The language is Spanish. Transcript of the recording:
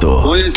esto. Puede